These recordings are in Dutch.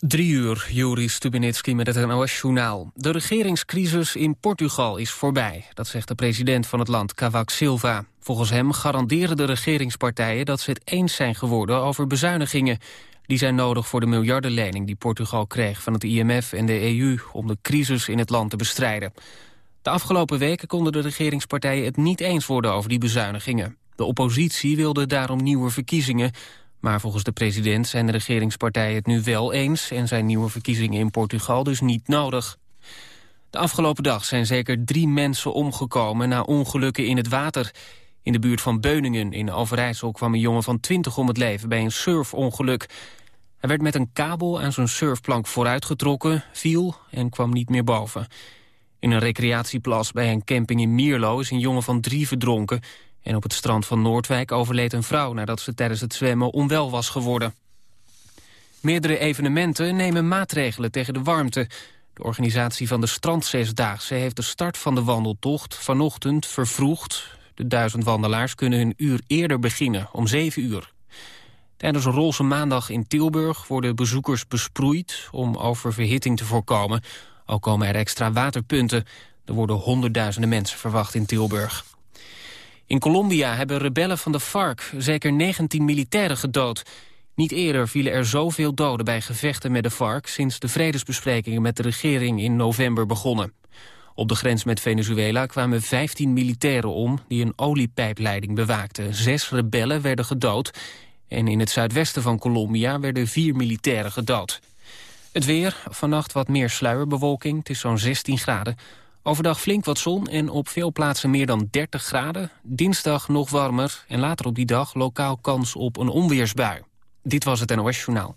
Drie uur, Juri Stubenitski met het NOS-journaal. De regeringscrisis in Portugal is voorbij. Dat zegt de president van het land, Cavaco Silva. Volgens hem garanderen de regeringspartijen dat ze het eens zijn geworden over bezuinigingen. Die zijn nodig voor de miljardenlening die Portugal kreeg van het IMF en de EU... om de crisis in het land te bestrijden. De afgelopen weken konden de regeringspartijen het niet eens worden over die bezuinigingen. De oppositie wilde daarom nieuwe verkiezingen... Maar volgens de president zijn de regeringspartijen het nu wel eens... en zijn nieuwe verkiezingen in Portugal dus niet nodig. De afgelopen dag zijn zeker drie mensen omgekomen... na ongelukken in het water. In de buurt van Beuningen in Overijssel kwam een jongen van 20 om het leven... bij een surfongeluk. Hij werd met een kabel aan zijn surfplank vooruitgetrokken, viel en kwam niet meer boven. In een recreatieplas bij een camping in Mierlo is een jongen van drie verdronken... En op het strand van Noordwijk overleed een vrouw nadat ze tijdens het zwemmen onwel was geworden. Meerdere evenementen nemen maatregelen tegen de warmte. De organisatie van de Strandzesdaagse heeft de start van de wandeltocht vanochtend vervroegd. De duizend wandelaars kunnen een uur eerder beginnen, om zeven uur. Tijdens een roze maandag in Tilburg worden bezoekers besproeid om oververhitting te voorkomen. Ook komen er extra waterpunten. Er worden honderdduizenden mensen verwacht in Tilburg. In Colombia hebben rebellen van de FARC zeker 19 militairen gedood. Niet eerder vielen er zoveel doden bij gevechten met de FARC... sinds de vredesbesprekingen met de regering in november begonnen. Op de grens met Venezuela kwamen 15 militairen om... die een oliepijpleiding bewaakten. Zes rebellen werden gedood. En in het zuidwesten van Colombia werden vier militairen gedood. Het weer, vannacht wat meer sluierbewolking, het is zo'n 16 graden. Overdag flink wat zon en op veel plaatsen meer dan 30 graden. Dinsdag nog warmer en later op die dag lokaal kans op een onweersbui. Dit was het NOS Journaal.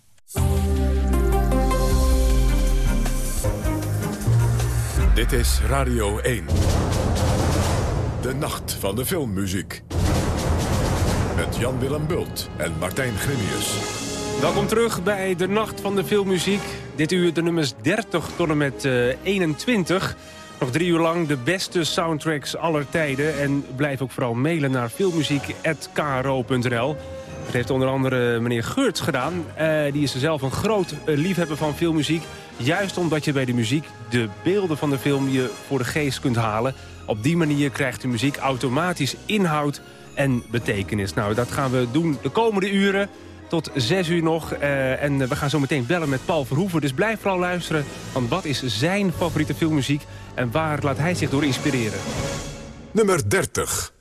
Dit is Radio 1. De nacht van de filmmuziek. Met Jan-Willem Bult en Martijn Grimius. Welkom terug bij de Nacht van de Filmmuziek. Dit uur de nummers 30 tot en met uh, 21... Nog drie uur lang de beste soundtracks aller tijden. En blijf ook vooral mailen naar filmmuziek.kro.nl. Dat heeft onder andere meneer Geurts gedaan. Uh, die is zelf een groot uh, liefhebber van filmmuziek. Juist omdat je bij de muziek de beelden van de film je voor de geest kunt halen. Op die manier krijgt de muziek automatisch inhoud en betekenis. Nou, dat gaan we doen de komende uren tot zes uur nog. Uh, en we gaan zo meteen bellen met Paul Verhoeven. Dus blijf vooral luisteren. Want wat is zijn favoriete filmmuziek? En waar laat hij zich door inspireren? Nummer 30.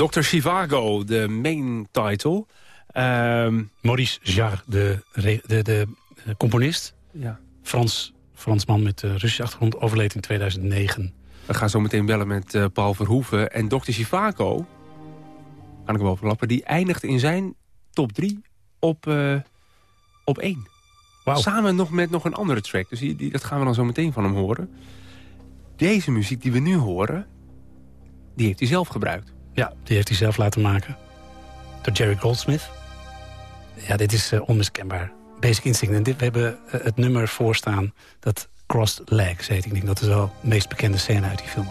Dr. Chivago, de main title. Ehm, Maurice Jarre, de, de, de, componist. Ja. Frans, Fransman met uh, Russische achtergrond, overleed in 2009. We gaan zo meteen bellen met uh, Paul Verhoeven. En Dr. Chivago, kan ik hem overlappen, die eindigt in zijn top 3 op, uh, op 1. Wow. Samen nog met nog een andere track. Dus die, die, dat gaan we dan zo meteen van hem horen. Deze muziek die we nu horen, die heeft hij zelf gebruikt. Ja, die heeft hij zelf laten maken. Door Jerry Goldsmith. Ja, dit is uh, onmiskenbaar. Basic Instinct. En dit, we hebben uh, het nummer voorstaan dat Crossed Legs heet. Ik denk dat is wel de meest bekende scène uit die film.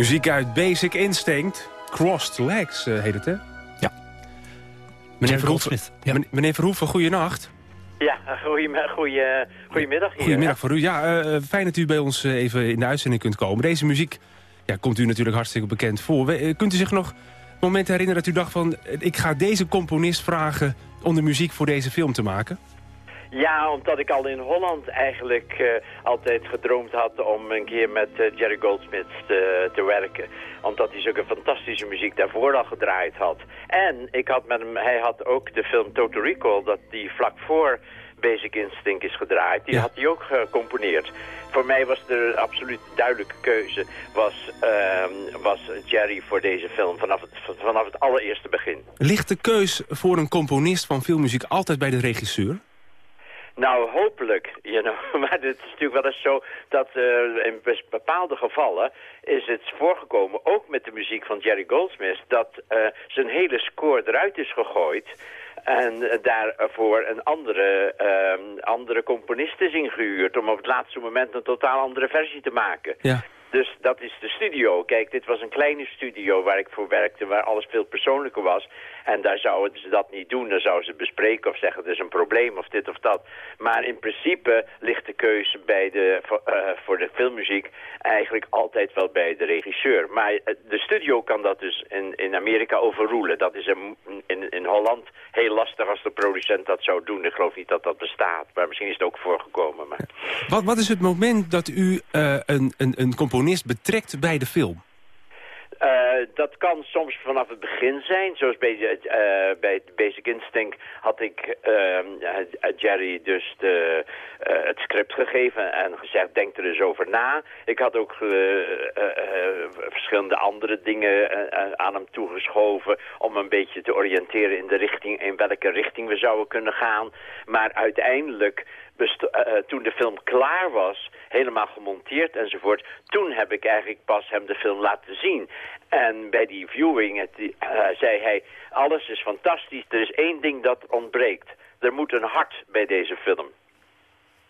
Muziek uit Basic Instinct. Crossed Legs uh, heet het, hè? Ja. Meneer Verhoeven, ja. meneer Verhoeven, goeienacht. Ja, goedemiddag, goedemiddag hier. Goedemiddag voor u. Ja, uh, fijn dat u bij ons even in de uitzending kunt komen. Deze muziek ja, komt u natuurlijk hartstikke bekend voor. We, kunt u zich nog momenten herinneren dat u dacht van... ik ga deze componist vragen om de muziek voor deze film te maken? Ja, omdat ik al in Holland eigenlijk uh, altijd gedroomd had om een keer met uh, Jerry Goldsmith te, te, werken. Omdat hij zulke fantastische muziek daarvoor al gedraaid had. En ik had met hem, hij had ook de film Total Recall, dat die vlak voor Basic Instinct is gedraaid. Die had hij ook gecomponeerd. Voor mij was de absoluut duidelijke keuze was, uh, was Jerry voor deze film vanaf het, vanaf het allereerste begin. Ligt de keus voor een componist van filmmuziek altijd bij de regisseur? Nou, hopelijk. You know. Maar het is natuurlijk wel eens zo dat uh, in bepaalde gevallen is het voorgekomen, ook met de muziek van Jerry Goldsmith, dat uh, zijn hele score eruit is gegooid. En daarvoor een andere, uh, andere componist is ingehuurd om op het laatste moment een totaal andere versie te maken. Ja. Dus dat is de studio. Kijk, dit was een kleine studio waar ik voor werkte, waar alles veel persoonlijker was. En daar zouden ze dat niet doen. Dan zouden ze bespreken of zeggen, er is een probleem of dit of dat. Maar in principe ligt de keuze bij de, voor de filmmuziek eigenlijk altijd wel bij de regisseur. Maar eh, de studio kan dat dus in, in Amerika overroelen. Dat is in, in, in Holland heel lastig als de producent dat zou doen. Ik geloof niet dat dat bestaat, maar misschien is het ook voorgekomen. Maar... Wat, wat is het moment dat u uh, een, een, een componist betrekt bij de film? Uh, dat kan soms vanaf het begin zijn. Zoals bij, uh, bij Basic Instinct had ik uh, Jerry dus de, het script gegeven en gezegd, denk er eens over na. Ik had ook verschillende andere dingen aan hem toegeschoven om een beetje te oriënteren in de richting, in welke richting we zouden kunnen gaan. Maar uiteindelijk toen de film klaar was, helemaal gemonteerd enzovoort... toen heb ik eigenlijk pas hem de film laten zien. En bij die viewing het, uh, zei hij, alles is fantastisch, er is één ding dat ontbreekt. Er moet een hart bij deze film.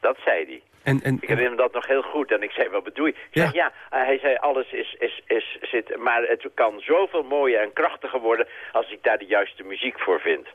Dat zei hij. En, en, ik herinner me dat nog heel goed. En ik zei, wat bedoel je? Ik ja. zeg, ja, uh, hij zei, alles is, is, is, zit... Maar het kan zoveel mooier en krachtiger worden... als ik daar de juiste muziek voor vind.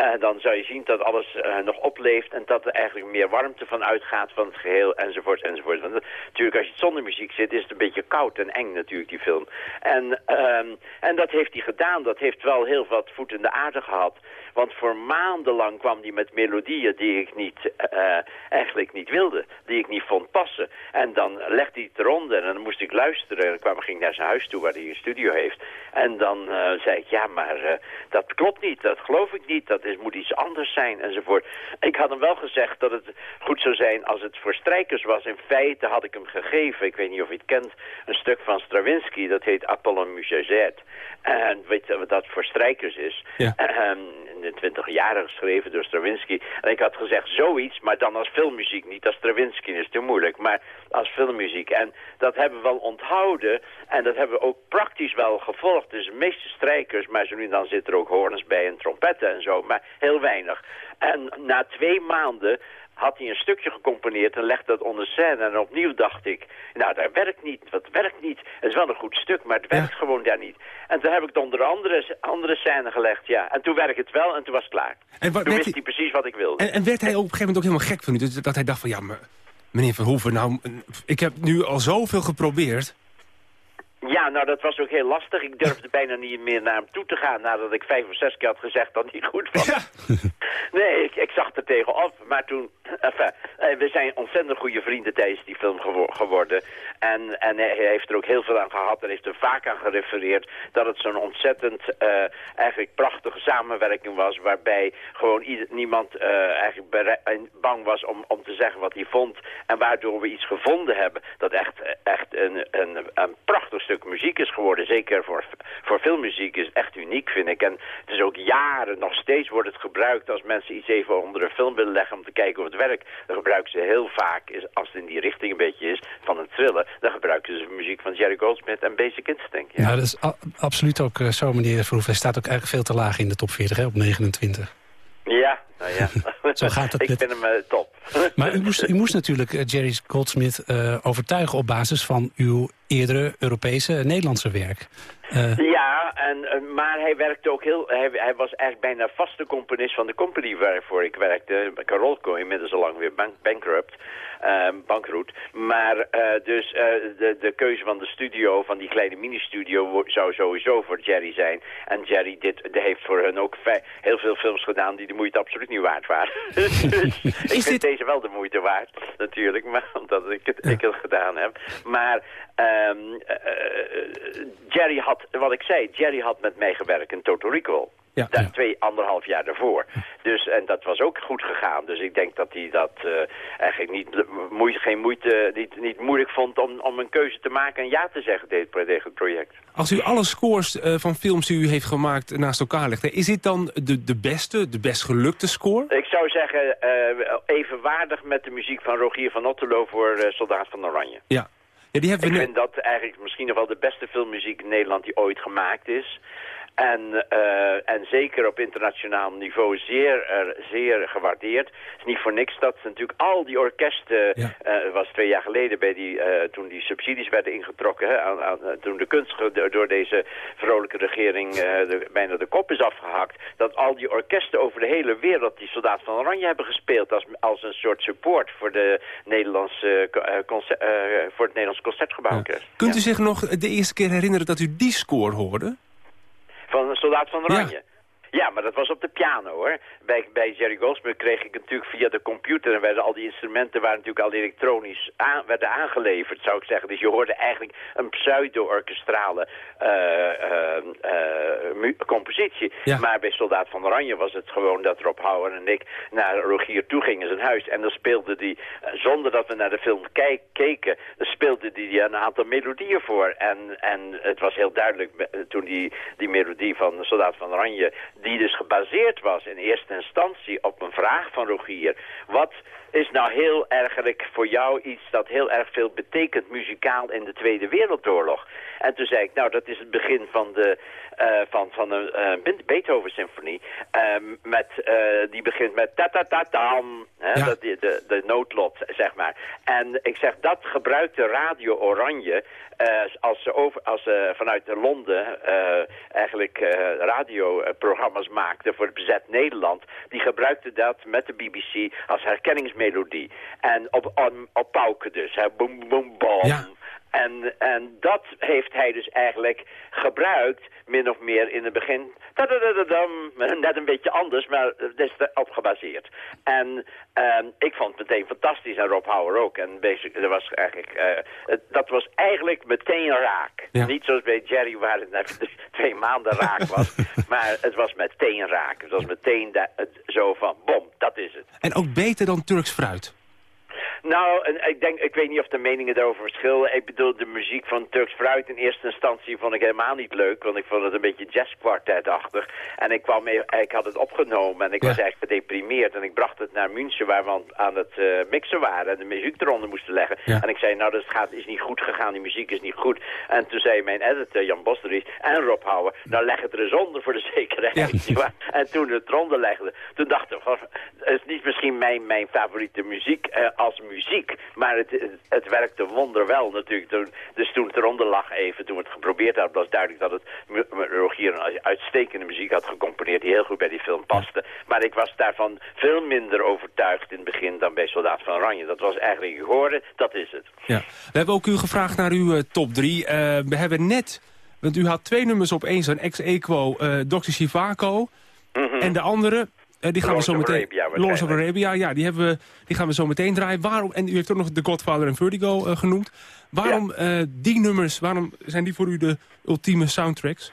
Uh, dan zou je zien dat alles uh, nog opleeft en dat er eigenlijk meer warmte van uitgaat van het geheel enzovoort enzovoort. Want natuurlijk als je zonder muziek zit is het een beetje koud en eng natuurlijk die film. En, um, en dat heeft hij gedaan. Dat heeft wel heel wat voet in de aarde gehad. Want voor maandenlang kwam hij met melodieën die ik niet, uh, eigenlijk niet wilde. Die ik niet vond passen. En dan legde hij het eronder en dan moest ik luisteren. En dan kwam, ging naar zijn huis toe waar hij een studio heeft. En dan zei ik, ja maar dat klopt niet, dat geloof ik niet, dat is, moet iets anders zijn enzovoort. Ik had hem wel gezegd dat het goed zou zijn als het voor strijkers was. In feite had ik hem gegeven, ik weet niet of je het kent, een stuk van Stravinsky, dat heet Apollon Musazet. En weet je wat dat voor strijkers is? Ja. in de twintig jaren geschreven door Stravinsky. En ik had gezegd zoiets, maar dan als filmmuziek. Niet als Stravinsky, is te moeilijk, maar als filmmuziek. En dat hebben we wel onthouden en dat hebben we ook praktisch wel gevolgd. Dus de meeste strijkers, maar zo nu dan zitten er ook hoorns bij en trompetten en zo, maar heel weinig. En na twee maanden had hij een stukje gecomponeerd en legde dat onder scène. En opnieuw dacht ik, nou, dat werkt niet. Dat werkt niet. Het is wel een goed stuk, maar het werkt gewoon daar niet. En toen heb ik het onder andere, andere scène gelegd, ja. En toen werkte het wel en toen was het klaar. En toen wist hij, hij precies wat ik wilde. En, en, werd hij op een gegeven moment ook helemaal gek van u? Dat hij dacht van, ja, maar, meneer Van Hoeven, nou, ik heb nu al zoveel geprobeerd... Ja, nou dat was ook heel lastig. Ik durfde bijna niet meer naar hem toe te gaan nadat ik vijf of zes keer had gezegd dat hij goed was. Ja. nee, ik, ik, zag er tegenop. Maar toen, enfin, eh, we zijn ontzettend goede vrienden tijdens die film geworden. En, en hij heeft er ook heel veel aan gehad en heeft er vaak aan gerefereerd dat het zo'n ontzettend uh, eigenlijk prachtige samenwerking was. Waarbij gewoon ieder, niemand uh, eigenlijk bang was om, om te zeggen wat hij vond. En waardoor we iets gevonden hebben dat echt, echt een, een, een prachtig stuk muziek is geworden. Zeker voor, voor filmmuziek is echt uniek, vind ik. En het is ook jaren, nog steeds wordt het gebruikt als mensen iets even onder een film willen leggen om te kijken of het werkt. Dan gebruiken ze heel vaak, is, als het in die richting een beetje is, van het thriller, dan gebruiken ze muziek van Jerry Goldsmith en Basic Instinct. Ja, ja dat is absoluut ook uh, zo, meneer Verhoef. Hij staat ook eigenlijk veel te laag in de top 40, hè, op 29. Ja, nou ja. Zo gaat het. Ik vind hem uh, top. Maar u moest, u moest natuurlijk uh, Jerry Goldsmith uh, overtuigen op basis van uw eerdere Europese Nederlandse werk. Ja, en, maar hij werkte ook heel... Hij, hij, was eigenlijk bijna vaste componist van de company waarvoor ik werkte. Carolco, inmiddels al lang weer bank, bankrupt. Uh, bankroet. Maar uh, dus uh, de, de keuze van de studio, van die kleine mini-studio, zou sowieso voor Jerry zijn. En Jerry dit, de heeft voor hen ook heel veel films gedaan die de moeite absoluut niet waard waren. dus ik vind deze wel de moeite waard, natuurlijk, maar, omdat ik het, ik het gedaan heb. Maar um, Jerry had, wat ik zei, Jerry had met mij gewerkt in Total Recall. Ja. Twee, anderhalf jaar daarvoor. Dus, en dat was ook goed gegaan. Dus ik denk dat hij dat eh, eigenlijk niet, moeite, geen moeite, niet, niet moeilijk vond om, om een keuze te maken en ja te zeggen tegen het project. Als u alle scores eh, van films die u heeft gemaakt naast elkaar legt... hè, is dit dan de, de beste, de best gelukte score? Ik zou zeggen, eh, evenwaardig met de muziek van Rogier van Otterlo voor Soldaat van Oranje. Ja. ja die hebben Ik vind dat eigenlijk misschien nog wel de beste filmmuziek in Nederland die ooit gemaakt is. En, eh, en zeker op internationaal niveau zeer, eh, zeer gewaardeerd. Het is niet voor niks dat natuurlijk al die orkesten... Ja. eh, Het was twee jaar geleden bij die, eh, toen die subsidies werden ingetrokken... Hè, aan, aan, toen de kunst door deze vrolijke regering de, bijna de kop is afgehakt... dat al die orkesten over de hele wereld die Soldaat van Oranje hebben gespeeld... als, als een soort support voor, de Nederlandse, voor het Nederlands Concertgebouworkest. Kunt Ja. u zich nog de eerste keer herinneren dat u die score hoorde? Van een soldaat van Oranje. Maar dat was op de piano hoor. Bij, bij Jerry Goldsmith kreeg ik natuurlijk via de computer... en werden al die instrumenten waren natuurlijk al elektronisch aan, werden aangeleverd, zou ik zeggen. Dus je hoorde eigenlijk een pseudo-orkestrale eh, eh, eh, compositie. Ja. Maar bij Soldaat van Oranje was het gewoon dat Rob Houwer en ik naar Rogier toe gingen in zijn huis. En dan speelde hij, eh, zonder dat we naar de film kijk- keken, speelde hij een aantal melodieën voor. En, en het was heel duidelijk toen die, die melodie van Soldaat van Oranje, die dus gebaseerd was in eerste instantie op een vraag van Rogier. Wat is nou heel ergelijk voor jou iets dat heel erg veel betekent muzikaal in de Tweede Wereldoorlog? En toen zei ik, nou dat is het begin van, de, eh, van, van een eh, Beethoven-symfonie. Ehm, met, eh, die begint met ta-ta-ta-tam, Ja. dat, die- de, de noodlot, zeg maar. En ik zeg, dat gebruikte Radio Oranje als ze, over, als ze vanuit Londen eigenlijk radioprogramma's maakten voor het bezet Nederland. Die gebruikten dat met de BBC als herkenningsmelodie. En op, op, op pauken dus, hè, boem bom. Ja. En, en dat heeft hij dus eigenlijk gebruikt, min of meer in het begin. Net een beetje anders, maar het is erop gebaseerd. En ehm, ik vond het meteen fantastisch en Rob Hauer ook. En basic, dat, was eigenlijk, eh, het- dat was eigenlijk meteen raak. Ja. Niet zoals bij Jerry waar het net twee maanden raak was. maar het was meteen raak. Het was meteen zo van, bom, dat is het. En ook beter dan Turks fruit. Nou, en ik, denk, ik weet niet of de meningen daarover verschillen. Ik bedoel, de muziek van Turks Fruit in eerste instantie vond ik helemaal niet leuk. Want ik vond het een beetje jazzkwartetachtig. En ik, kwam mee, ik had het opgenomen en ik Ja. was eigenlijk gedeprimeerd. En ik bracht het naar München waar we aan, het eh, mixen waren. En de muziek eronder moesten leggen. Ja. En ik zei, nou, dat gaat, is niet goed gegaan. Die muziek is niet goed. En toen zei mijn editor, Jan Bosteries en Rob Houwer... nou, leg het er eens onder voor de zekerheid. Ja. En toen het eronder legde, toen dacht ik... van, Het is niet misschien mijn, mijn favoriete muziek eh, als muziek... maar het, het, het werkte wonderwel natuurlijk. Toen, dus toen het eronder lag even, toen we het geprobeerd hadden... was duidelijk dat het Rogier een uitstekende muziek had gecomponeerd... die heel goed bij die film paste. Maar ik was daarvan veel minder overtuigd in het begin... dan bij Soldaat van Oranje. Dat was eigenlijk, hoorde, dat is het. Ja. We hebben ook u gevraagd naar uw eh, top 3. we hebben net, want u had twee nummers op één, zo'n ex-equo, eh Dr. Chivaco. En de andere, eh, die gaan we zo meteen... Arabia Lawrence of. Arabia, ja, die, hebben we, die gaan we zo meteen draaien. Waarom, en u heeft ook nog The Godfather en Vertigo eh, genoemd. Waarom eh, die nummers, waarom zijn die voor u de ultieme soundtracks?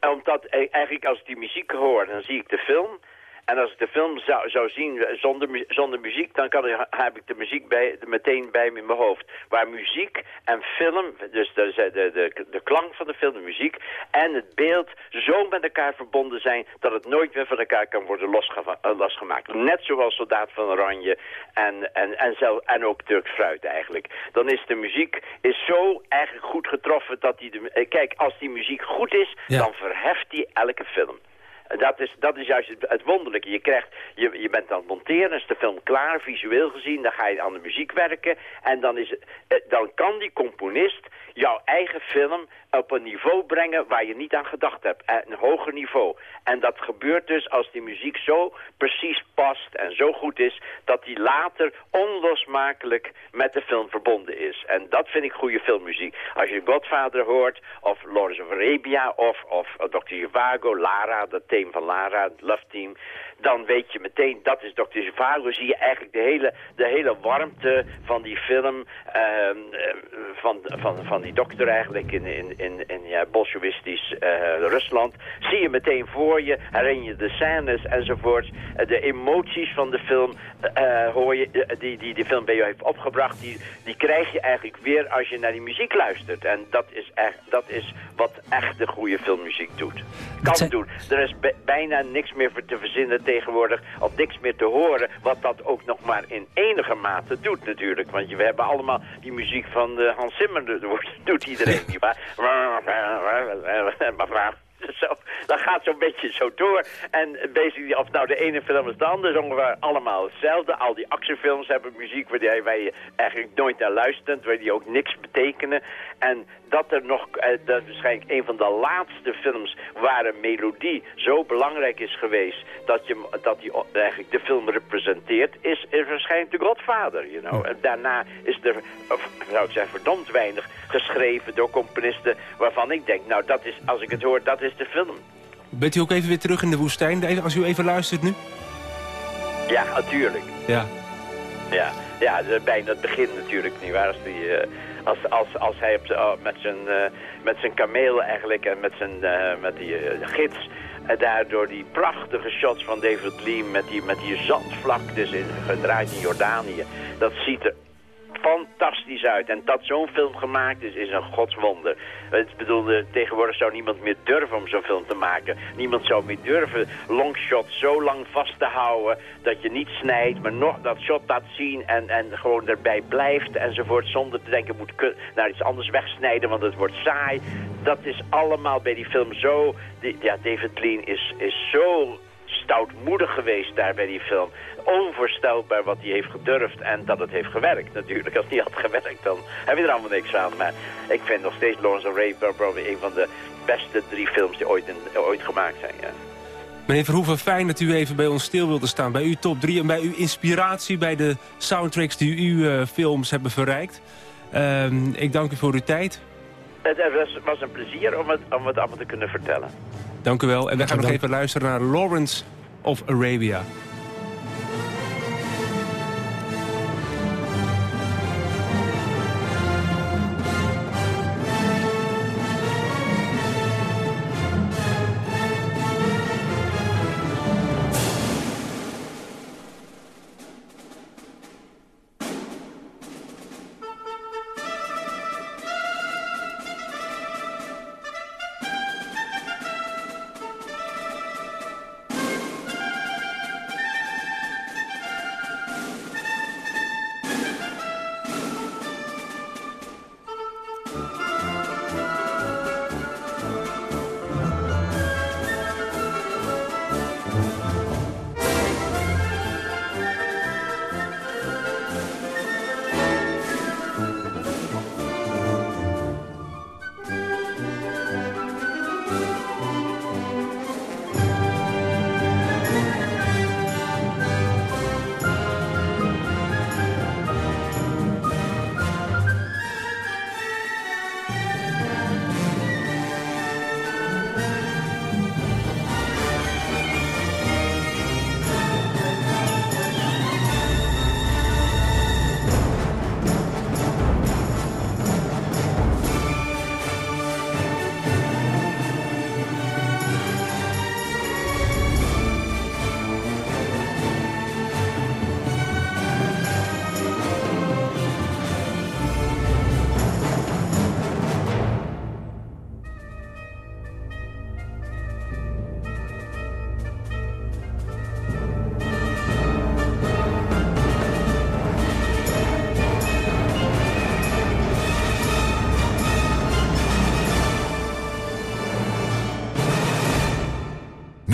Omdat eh, eigenlijk als ik die muziek hoor, dan zie ik de film. En als ik de film zou, zou zien eh, zonder, mu- zonder muziek, dan kan ik, heb ik de muziek bij, meteen bij me in mijn hoofd. Waar muziek en film, dus de, de, de, de klank van de film, de muziek en het beeld zo met elkaar verbonden zijn dat het nooit meer van elkaar kan worden eh, losgemaakt. Net zoals Soldaat van Oranje en, en, en, zelf, en ook Turks Fruit eigenlijk. Dan is de muziek is zo eigenlijk goed getroffen dat die... De, eh, kijk, als die muziek goed is, Ja. dan verheft die elke film. En Dat is, dat is juist het, wonderlijke. Je, krijgt, je, je bent aan het monteren, is de film klaar, visueel gezien. Dan ga je aan de muziek werken. En dan, is, eh, dan kan die componist jouw eigen film op een niveau brengen waar je niet aan gedacht hebt. Eh, Een hoger niveau. En dat gebeurt dus als die muziek zo precies past en zo goed is... dat die later onlosmakelijk met de film verbonden is. En dat vind ik goede filmmuziek. Als je Godfather hoort, of Lawrence of Arabia, of, of Dr. Zhivago, Lara, dat theme van Lara, het Love Team dan weet je meteen, dat is Dr. Zhivago. Zie je eigenlijk de hele, de hele warmte van die film, ehm, eh, van, van, van die dokter eigenlijk in, in, in, in ja, bolsjewistisch uh, Rusland. Zie je meteen voor je, herinner je de scènes enzovoorts. Uh, de emoties van de film hoor je, die, die de film bij je heeft opgebracht, die, die krijg je eigenlijk weer als je naar die muziek luistert. En dat is, echt, dat is wat echt de goede filmmuziek doet. Kan doen. Er is bijna niks meer te verzinnen tegenwoordig of niks meer te horen. Wat dat ook nog maar in enige mate doet natuurlijk. Want we hebben allemaal die muziek van uh, Hans Zimmer. Dat doet iedereen niet waar bevraagd. Zo, dat gaat zo'n beetje zo door. En basically, of nou de ene film is de andere, ongeveer allemaal hetzelfde. Al die actiefilms hebben muziek waar, waar je eigenlijk nooit naar luistert, waar die ook niks betekenen. En dat er nog, eh, dat is waarschijnlijk een van de laatste films waar een melodie zo belangrijk is geweest dat, je, dat die eigenlijk de film representeert, is, is waarschijnlijk de Godfather, you know. En daarna is er, of, zou ik zeggen, verdomd weinig geschreven door componisten waarvan ik denk, nou dat is, als ik het hoor, dat is de film. Bent u ook even weer terug in de woestijn, als u even luistert nu? Ja, natuurlijk. Ja. Ja, ja bijna het begin natuurlijk, niet waar? Als die... Uh, als, als, als hij op, oh, met, zijn, uh, met zijn kameel eigenlijk en met, zijn, uh, met die gids... En daardoor die prachtige shots van David Lee met die, met die zandvlaktes in, gedraaid in Jordanië. Dat ziet er fantastisch uit. En dat zo'n film gemaakt is, is een godswonder. Ik bedoel, tegenwoordig zou niemand meer durven om zo'n film te maken. Niemand zou meer durven longshot zo lang vast te houden... dat je niet snijdt, maar nog dat shot laat zien en, en gewoon erbij blijft enzovoort... zonder te denken, moet naar iets anders wegsnijden, want het wordt saai. Dat is allemaal bij die film zo... ja, David Lean is, is zo stoutmoedig geweest daar bij die film onvoorstelbaar wat hij heeft gedurfd en dat het heeft gewerkt natuurlijk. Als die had gewerkt, dan heb je er allemaal niks aan. Maar ik vind nog steeds Lawrence of een van de beste drie films die ooit, ooit gemaakt zijn. Ja. Meneer Verhoeven, fijn dat u even bij ons stil wilde staan. Bij uw top 3 en bij uw inspiratie bij de soundtracks die uw uh, films hebben verrijkt. Uh, ik dank u voor uw tijd. Het was, was een plezier om het, om het allemaal te kunnen vertellen. Dank u wel. En we gaan nog even luisteren naar Lawrence of Arabia.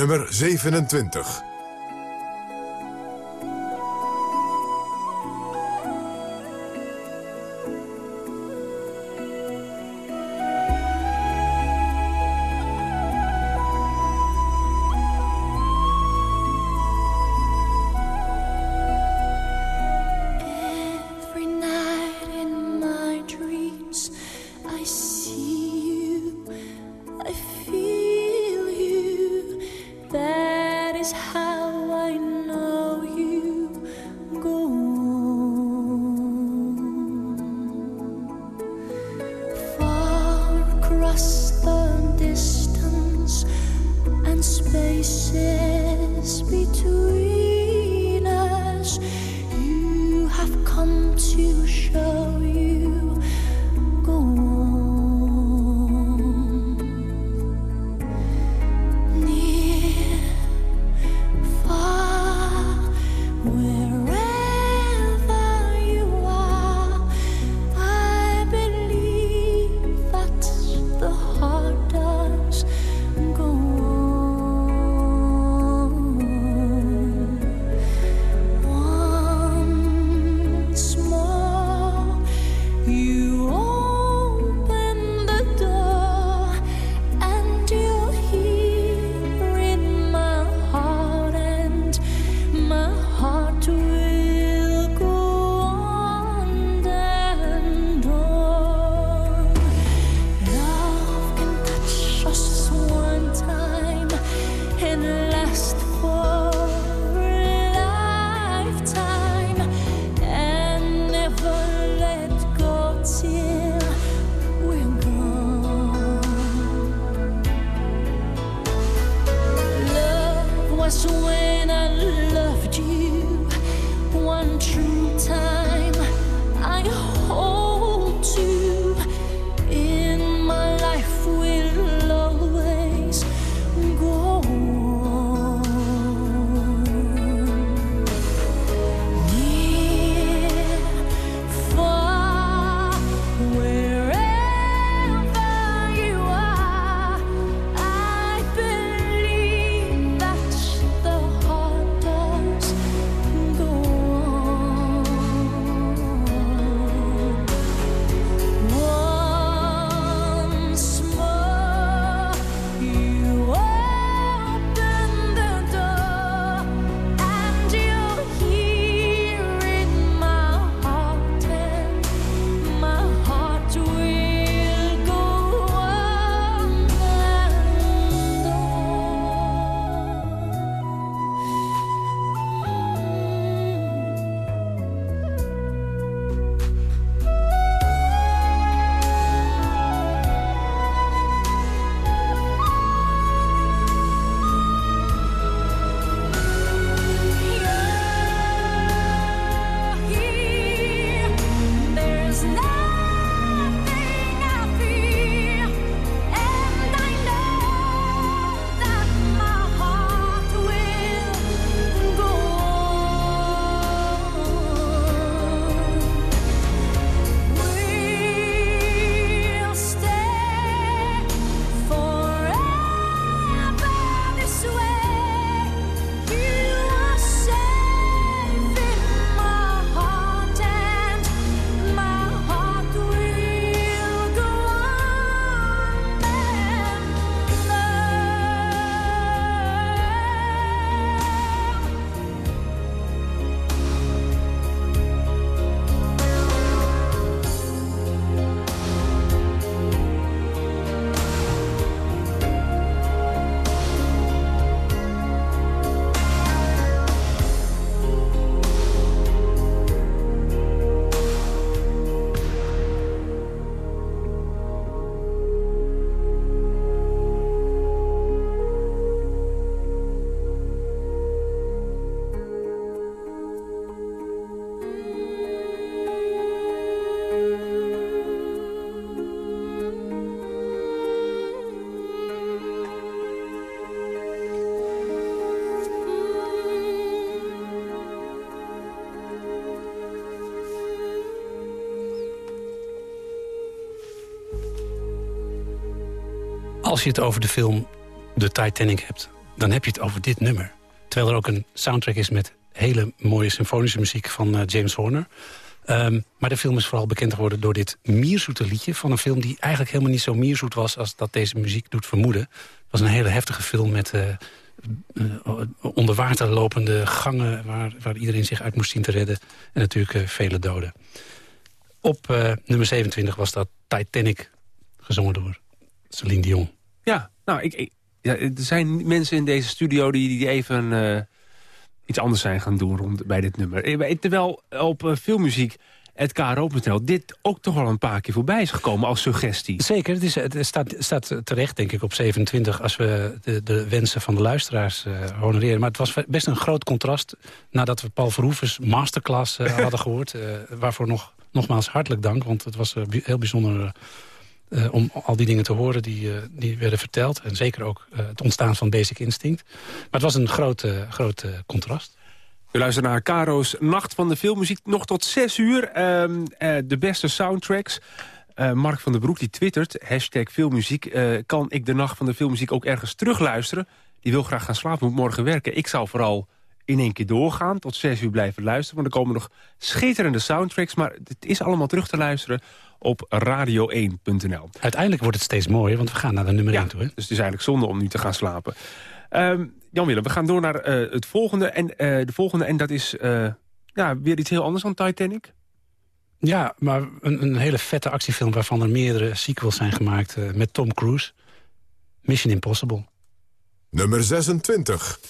Nummer 27. Als je het over de film The Titanic hebt... dan heb je het over dit nummer. Terwijl er ook een soundtrack is met hele mooie symfonische muziek van uh, James Horner. Um, maar de film is vooral bekend geworden door dit mierzoete liedje... van een film die eigenlijk helemaal niet zo mierzoet was... als dat deze muziek doet vermoeden. Het was een hele heftige film met uh, onder water lopende gangen... Waar, waar iedereen zich uit moest zien te redden. En natuurlijk vele doden. Op nummer 27 was dat Titanic, gezongen door Celine Dion. Ja, nou, ik, ja, er zijn mensen in deze studio die, die even uh, iets anders zijn gaan doen rond, bij dit nummer. Eh, terwijl op uh, filmmuziek kro.nl... dit ook toch wel een paar keer voorbij is gekomen als suggestie. Zeker, het, is, het staat, staat terecht denk ik op 27... als we de, de wensen van de luisteraars uh, honoreren. Maar het was best een groot contrast nadat we Paul Verhoeven's masterclass uh, hadden gehoord. Uh, waarvoor nog, nogmaals hartelijk dank, want het was heel bijzonder... om al die dingen te horen die, die werden verteld. En zeker ook het ontstaan van Basic Instinct. Maar het was een groot, groot contrast. U luistert naar Caro's Nacht van de Filmmuziek. Nog tot 6 uur. Uh, de beste soundtracks. Mark van der Broek die twittert, hashtag filmmuziek... Kan ik de Nacht van de Filmmuziek ook ergens terugluisteren? Die wil graag gaan slapen, moet morgen werken. Ik zou vooral in één keer doorgaan, tot 6 uur blijven luisteren. Want er komen nog schitterende soundtracks... maar het is allemaal terug te luisteren op radio1.nl. Uiteindelijk wordt het steeds mooier, want we gaan naar de nummer 1 toe. Hè? Dus het is eigenlijk zonde om nu te gaan slapen. Um, Jan-Willem, we gaan door naar uh, het volgende. En, uh, de volgende, en dat is uh, ja, weer iets heel anders dan Titanic. Ja, maar een, een, hele vette actiefilm... waarvan er meerdere sequels zijn gemaakt met Tom Cruise. Mission Impossible. Nummer 26.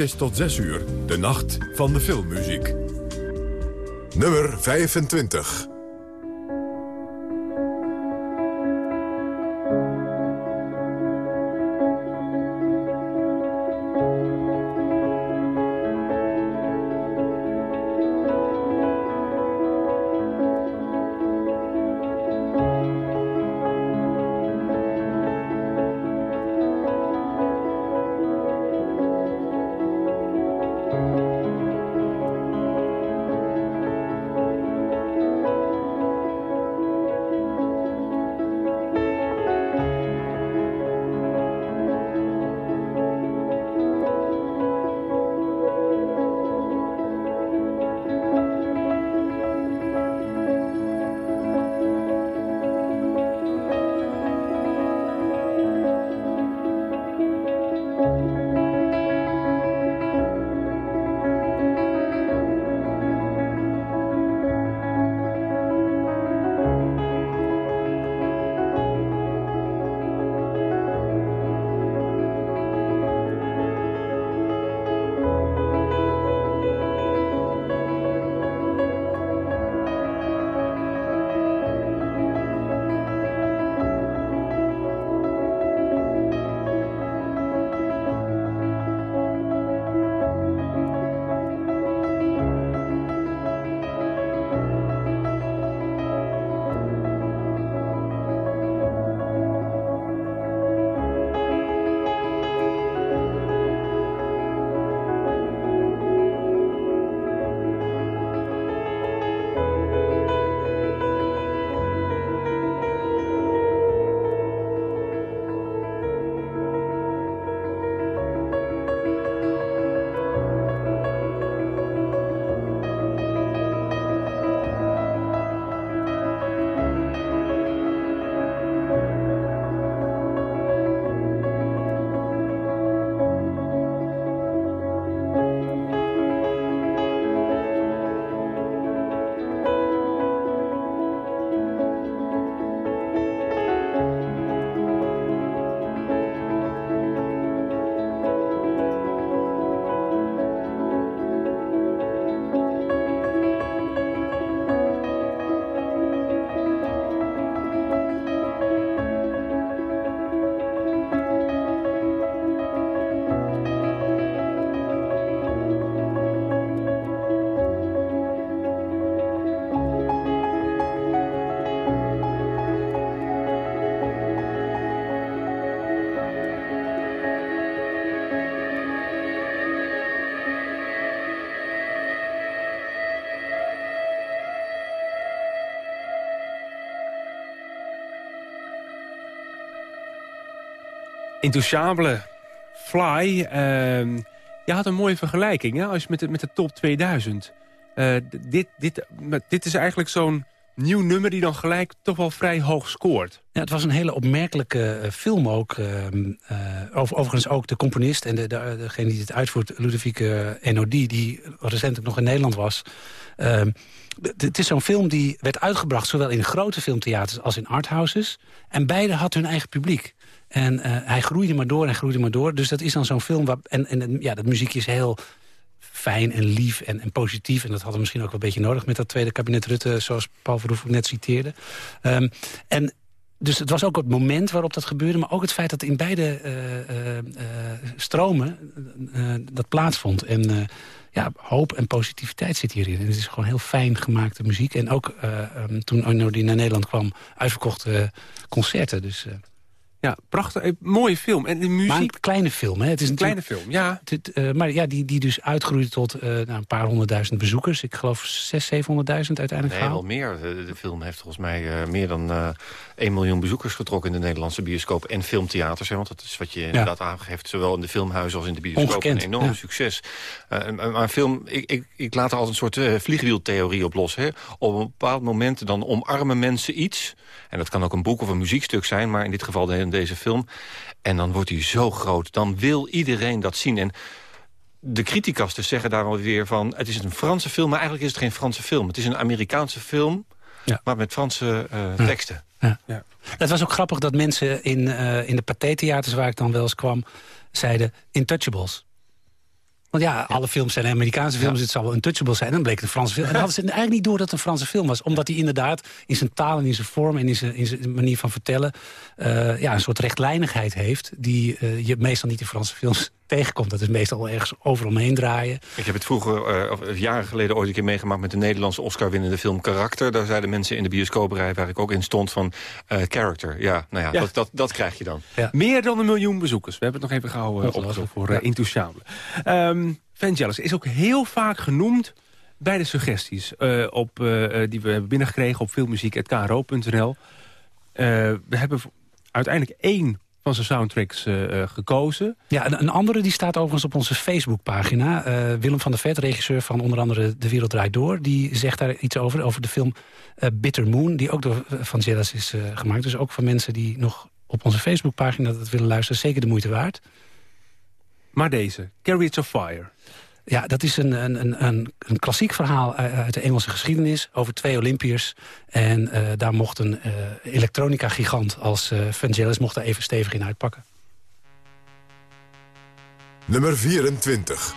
Dit is tot 6 uur, de nacht van de filmmuziek. Nummer 25. Intouchable, Fly. Uh, je had een mooie vergelijking hè, als je met, de, met de top 2000. Uh, dit, dit, dit is eigenlijk zo'n nieuw nummer die dan gelijk toch wel vrij hoog scoort. Ja, het was een hele opmerkelijke uh, film ook. Uh, over, overigens ook de componist en de, de, degene die het uitvoert, Ludovic Enodi... die recentelijk nog in Nederland was. Ehm, het is zo'n film die werd uitgebracht zowel in grote filmtheaters als in arthouses. En beide had hun eigen publiek. En uh, hij groeide maar door en groeide maar door. Dus dat is dan zo'n film waar... En, ja, dat muziekje is heel fijn en lief en, en positief. En dat hadden we misschien ook wel een beetje nodig... met dat tweede kabinet Rutte, zoals Paul Verhoef net citeerde. Um, en dus het was ook het moment waarop dat gebeurde... maar ook het feit dat in beide uh, uh, stromen dat plaatsvond. En ja, hoop en positiviteit zit hierin. En het is gewoon heel fijn gemaakte muziek. En ook um, toen Arno die naar Nederland kwam, uitverkochte concerten. Dus... Ja, prachtig. Een mooie film. En de muziek... Maar een kleine film, hè? Het is een kleine film, ja. Het, uh, maar ja, die, die dus uitgroeide tot uh, nou, een paar honderdduizend bezoekers. Ik geloof zes, zevenhonderdduizend uiteindelijk Nee, wel meer. De, de, film heeft volgens mij uh, meer dan 1 miljoen bezoekers getrokken... in de Nederlandse bioscoop en filmtheaters. Hè, want dat is wat je inderdaad ja. aangeeft. Zowel in de filmhuizen als in de bioscoop. Ongekend, een enorm ja. succes. maar een film, ik, ik, ik laat er als een soort vliegwieltheorie op los. Hè. Op een bepaald moment dan omarmen mensen iets... En dat kan ook een boek of een muziekstuk zijn, maar in dit geval in deze film. En dan wordt hij zo groot. Dan wil iedereen dat zien. En de criticasters zeggen daar alweer van... het is een Franse film, maar eigenlijk is het geen Franse film. Het is een Amerikaanse film, ja. maar met Franse uh, ja. teksten. Ja. ja. Het was ook grappig dat mensen in, uh, in de pathé-theaters... waar ik dan wel eens kwam, zeiden Intouchables. Want ja, alle films zijn Amerikaanse films, ja. het zal wel Untouchable zijn. En dan bleek het een Franse film. En dan hadden ze eigenlijk niet door dat het een Franse film was. Omdat hij inderdaad in zijn taal en in zijn vorm en in zijn, in zijn manier van vertellen... Uh, ja, een soort rechtlijnigheid heeft die uh, je meestal niet in Franse films tegenkomt. Dat is meestal ergens overomheen draaien. Ik heb het vroeger, uh, of jaren geleden ooit een keer meegemaakt... met de Nederlandse Oscar-winnende film Karakter. Daar zeiden mensen in de bioscooprij waar ik ook in stond van... Uh, character, ja, nou ja, ja. Dat, dat, dat, krijg je dan. Ja. Meer dan een miljoen bezoekers. We hebben het nog even gauw uh, opgezocht voor uh, ja. Intouchable. Um, Vangelis is ook heel vaak genoemd bij de suggesties... Uh, op, uh, die we hebben binnengekregen op filmmuziek.kro.nl. we hebben uiteindelijk één van zijn soundtracks uh, gekozen. Ja, een, een, andere die staat overigens op onze Facebookpagina. Uh, Willem van der Vet, regisseur van onder andere De Wereld Draait Door... die zegt daar iets over, over de film Bitter Moon... die ook door Van Zellas is gemaakt. Dus ook van mensen die nog op onze Facebookpagina dat willen luisteren... zeker de moeite waard. Maar deze, Carriage of Fire... Ja, dat is een, een, een, een klassiek verhaal uit de Engelse geschiedenis... over twee Olympiërs. En uh, daar mocht een uh, elektronica-gigant als uh, Vangelis mocht er even stevig in uitpakken. Nummer 24.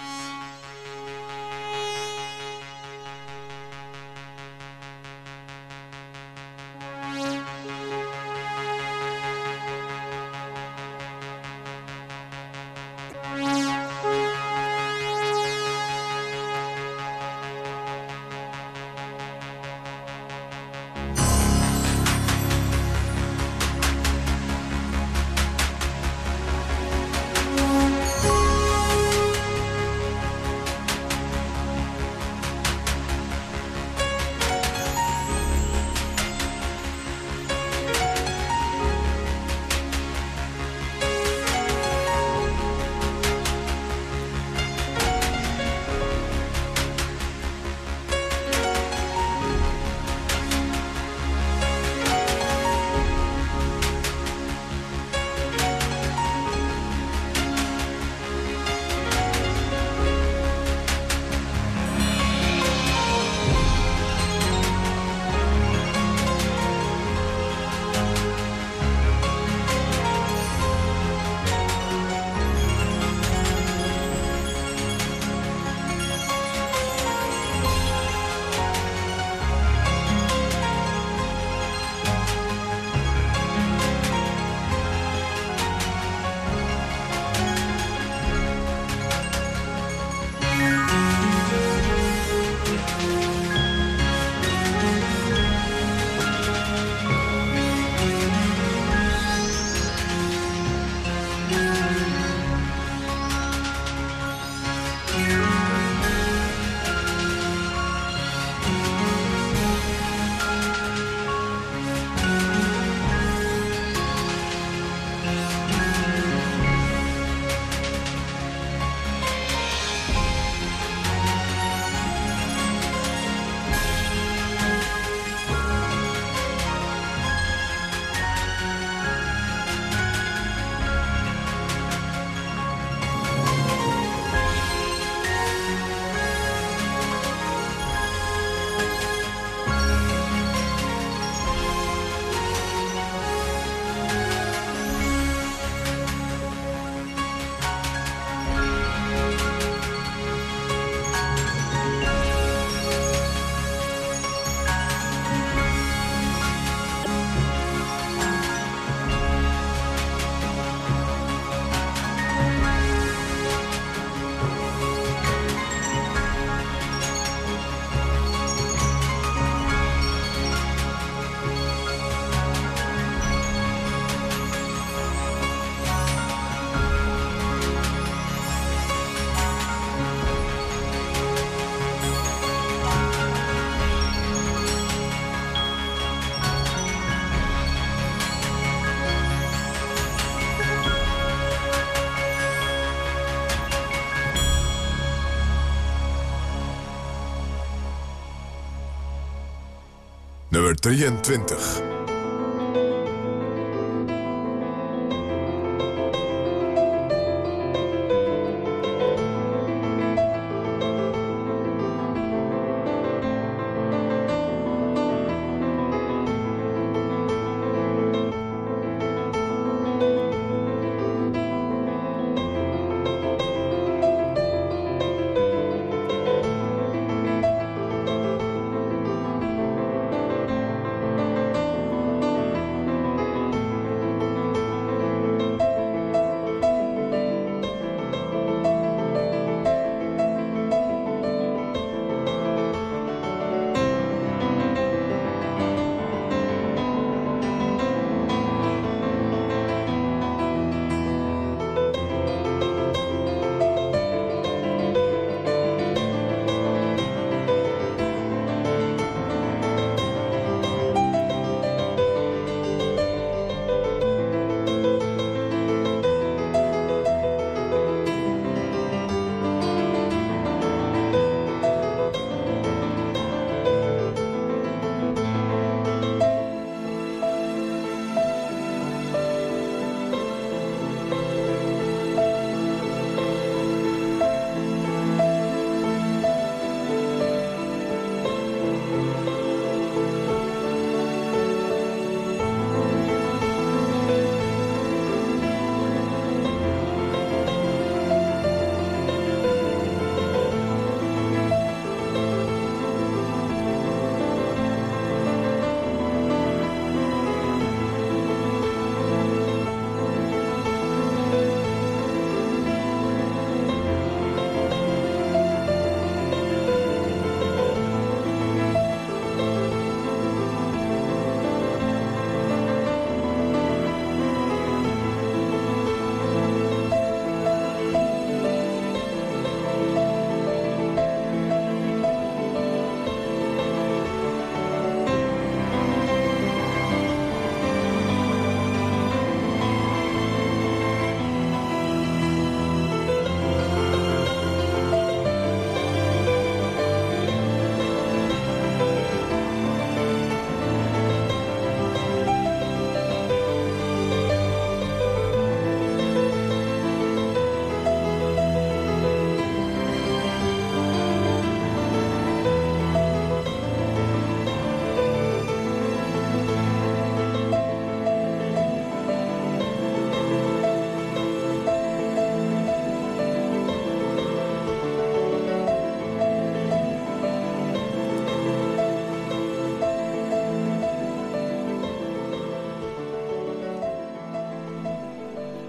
Nummer 23.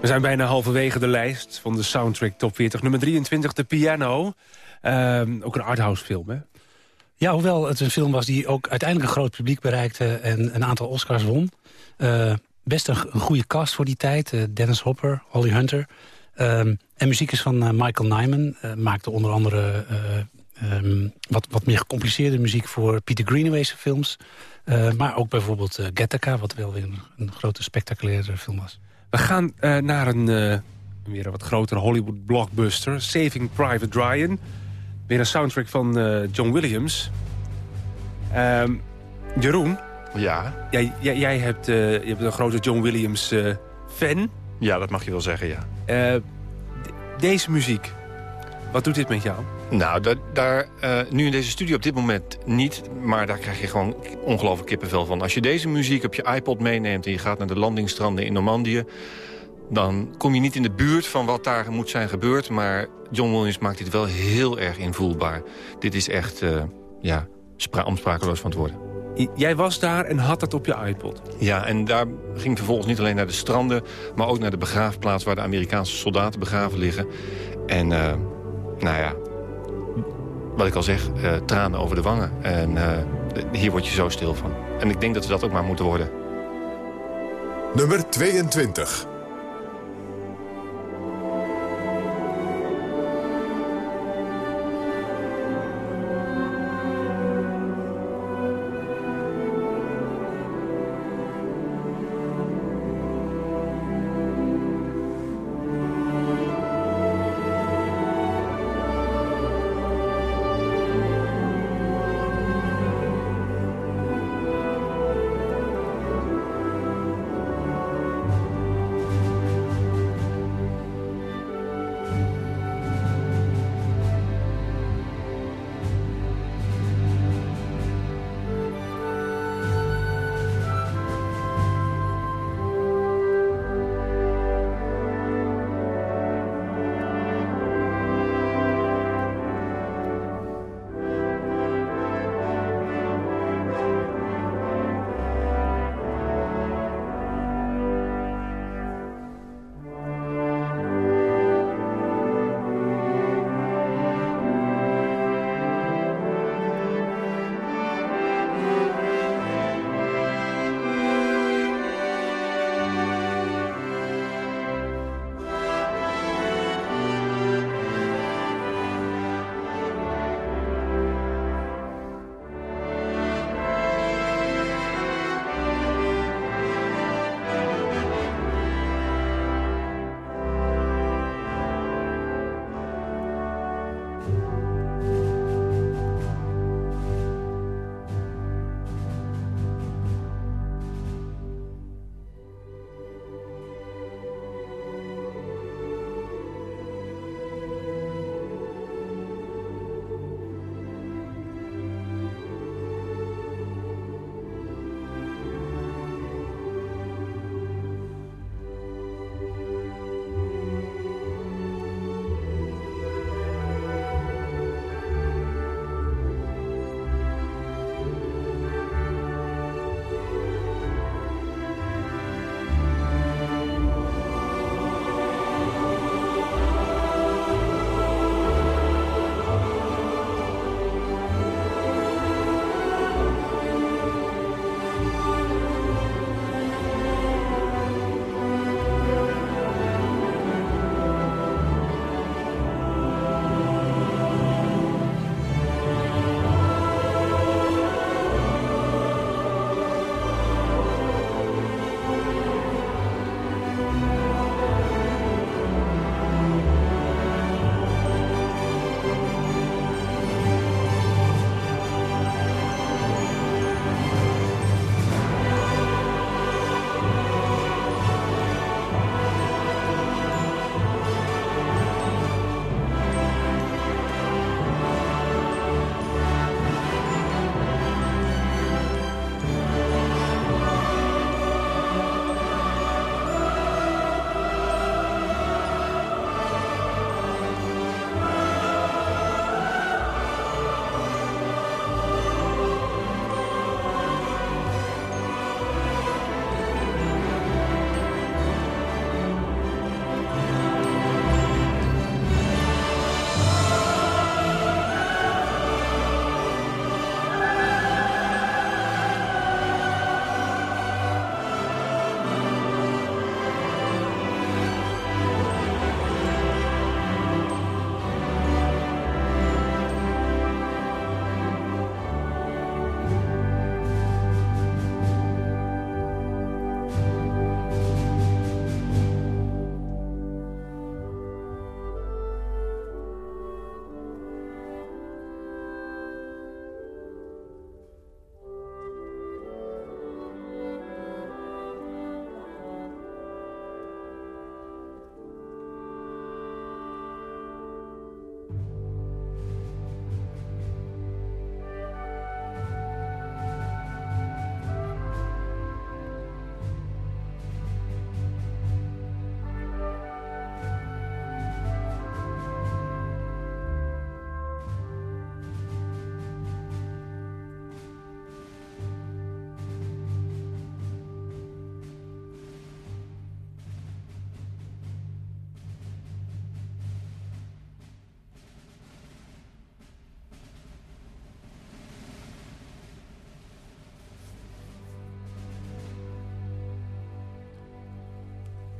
We zijn bijna halverwege de lijst van de soundtrack top 40. Nummer 23, De Piano. Ehm, ook een arthouse film, hè? Ja, hoewel het een film was die ook uiteindelijk een groot publiek bereikte... en een aantal Oscars won. Uh, best een, goede cast voor die tijd. Uh, Dennis Hopper, Holly Hunter. Um, en muziek is van uh, Michael Nyman. maakte onder andere um, wat, wat meer gecompliceerde muziek voor Peter Greenaway's films. maar ook bijvoorbeeld Gattaca, wat wel weer een, een grote spectaculaire film was. We gaan uh, naar een uh, weer een wat grotere Hollywood blockbuster. Saving Private Ryan. Weer een soundtrack van uh, John Williams. Um, Jeroen. Ja? Jij, jij, jij hebt, je hebt een grote John Williams fan. Ja, dat mag je wel zeggen, ja. deze muziek. Wat doet dit met jou? Nou, daar, daar uh, nu in deze studio op dit moment niet. Maar daar krijg je gewoon ongelooflijk kippenvel van. Als je deze muziek op je iPod meeneemt... en je gaat naar de landingsstranden in Normandië... dan kom je niet in de buurt van wat daar moet zijn gebeurd. Maar John Williams maakt dit wel heel erg invoelbaar. Dit is echt, uh, ja, om sprakeloos van te worden. Jij was daar en had het op je iPod. Ja, en daar ging vervolgens niet alleen naar de stranden... maar ook naar de begraafplaats waar de Amerikaanse soldaten begraven liggen. En, uh, nou ja, wat ik al zeg, uh, tranen over de wangen. En uh, hier word je zo stil van. En ik denk dat we dat ook maar moeten worden. Nummer 22.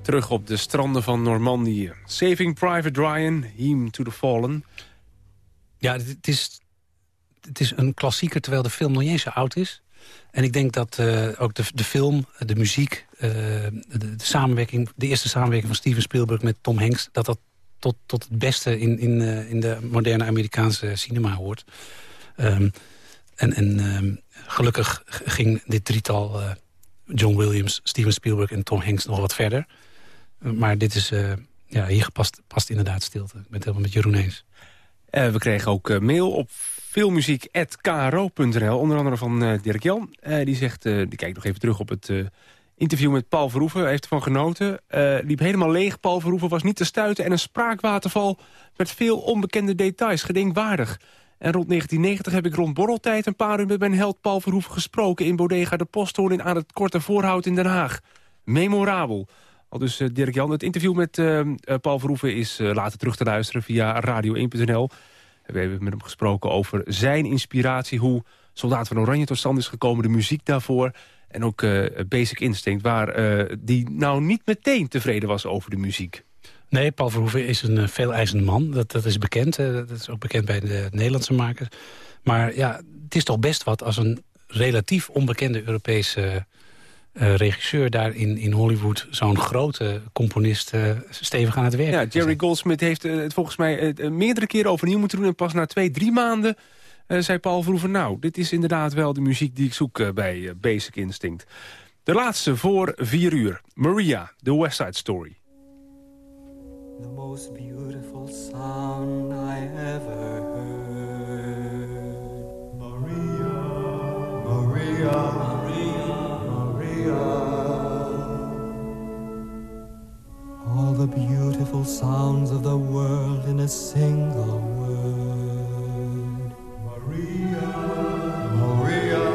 Terug op de stranden van Normandië. Saving Private Ryan, Hymn to the Fallen. Ja, het is, het is een klassieker terwijl de film nog niet eens zo oud is. En ik denk dat uh, ook de, de film, de muziek, uh, de, samenwerking... de eerste samenwerking van Steven Spielberg met Tom Hanks... dat dat tot, tot het beste in, in, uh, in de moderne Amerikaanse cinema hoort. Um, en en um, gelukkig ging dit drietal... John Williams, Steven Spielberg en Tom Hanks nog wat verder. Maar dit is... ja, hier gepast, past inderdaad stilte. Ik ben helemaal met Jeroen eens. we kregen ook mail op filmmuziek.kro.nl. Onder andere van Dirk Jan. Die zegt, uh, die kijkt nog even terug op het interview met Paul Verhoeven. Hij heeft ervan genoten. liep helemaal leeg. Paul Verhoeven was niet te stuiten. En een spraakwaterval met veel onbekende details. Gedenkwaardig. En rond 1990 heb ik rond borreltijd een paar uur met mijn held Paul Verhoeven gesproken... in Bodega de Posthoorn aan het Korte Voorhout in Den Haag. Memorabel. Dus Dirk Jan. Het interview met Paul Verhoeven is later terug te luisteren via radio1.nl. We hebben met hem gesproken over zijn inspiratie... hoe Soldaat van Oranje tot stand is gekomen, de muziek daarvoor... en ook Basic Instinct, waar die nou niet meteen tevreden was over de muziek. Nee, Paul Verhoeven is een uh, veel eisende man. Dat, dat is bekend. dat is ook bekend bij de Nederlandse makers. Maar ja, het is toch best wat als een relatief onbekende Europese uh, regisseur daar in, in Hollywood... zo'n grote componist uh, stevig aan het werk. Ja, Jerry Goldsmith heeft uh, het volgens mij meerdere keren overnieuw moeten doen... en pas na twee, drie maanden zei Paul Verhoeven... nou, dit is inderdaad wel de muziek die ik zoek bij Basic Instinct. De laatste voor vier uur. Maria, The West Side Story. The most beautiful sound I ever heard. Maria, Maria. All the beautiful sounds of the world in a single word. Maria, Maria,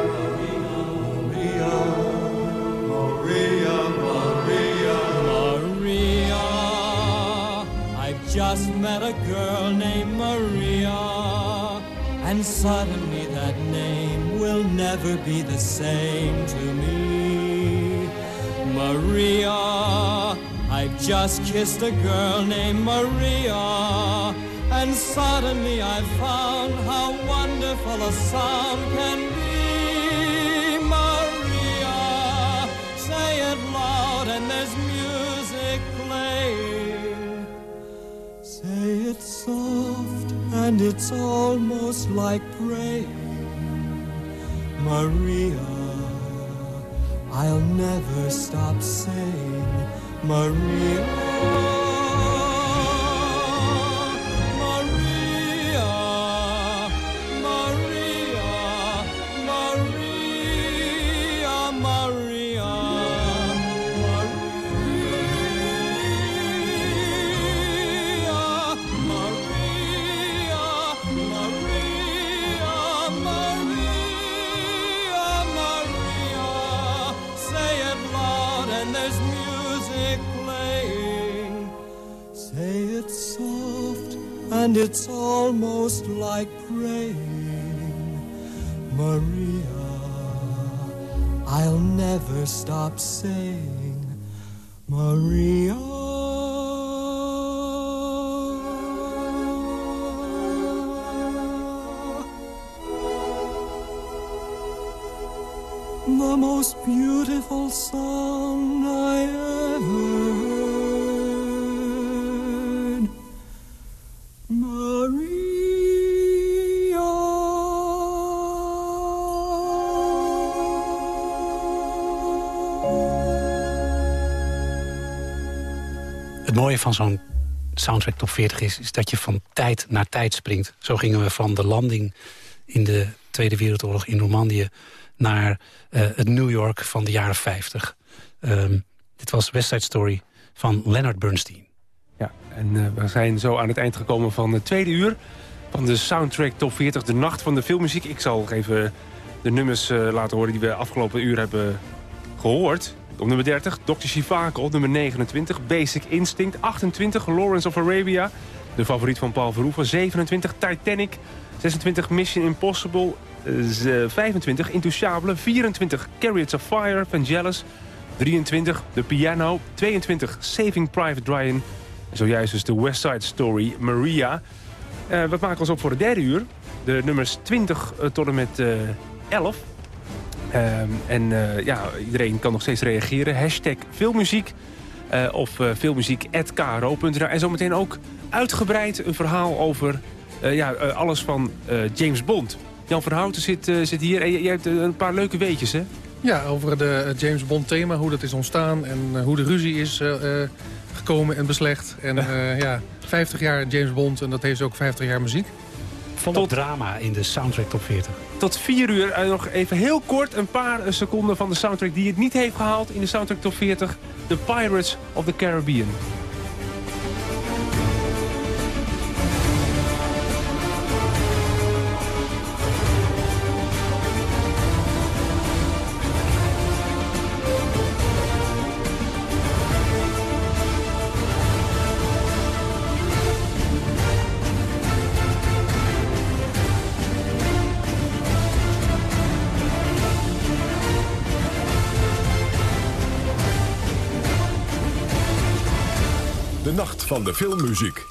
Maria, Maria, Maria, Maria. I've just met a girl named Maria, and suddenly that name will never be the same to me. Maria. I've just kissed a girl named Maria, and suddenly I've found how wonderful a sound can be. Maria, say it loud, and there's music playing. Say it soft, and it's almost like praying. Maria, I'll never stop saying. Maria. And it's almost like praying. Maria, I'll never stop saying, Maria. The most beautiful song I ever mooie van zo'n soundtrack top 40 is... is dat je van tijd naar tijd springt. Zo gingen we van de landing in de Tweede Wereldoorlog in Normandië... naar uh, het New York van de jaren 50. Um, ehm, dit was West Side Story van Leonard Bernstein. Ja, en uh, we zijn zo aan het eind gekomen van het tweede uur... van de soundtrack top 40, de nacht van de filmmuziek. Ik zal even de nummers uh, laten horen die we afgelopen uur hebben gehoord. Op nummer 30, Dr. Chivago. Op nummer 29, Basic Instinct. 28, Lawrence of Arabia. De favoriet van Paul Verhoeven. 27, Titanic. 26, Mission Impossible. 25, Intouchable. 24, Chariots of Fire, Vangelis. 23 de piano, 22 Saving Private Ryan. Zojuist is de West Side Story Maria. Uh, we maken ons op voor de derde uur. De nummers 20 uh, tot en met uh, 11. En ja, iedereen kan nog steeds reageren. Hashtag filmmuziek of filmmuziek.kro.nl. En zometeen ook uitgebreid een verhaal over ja, alles van James Bond. Jan Verhouten zit, zit hier en jij hebt een paar leuke weetjes, hè? Ja, over de James Bond thema, hoe dat is ontstaan en hoe de ruzie is gekomen en beslecht. En ja, 50 jaar James Bond en dat heeft ook 50 jaar muziek. Tot drama in de soundtrack top 40. Tot 4 uur uh, nog even heel kort een paar seconden van de soundtrack die het niet heeft gehaald in de soundtrack top 40. The Pirates of the Caribbean. Van de filmmuziek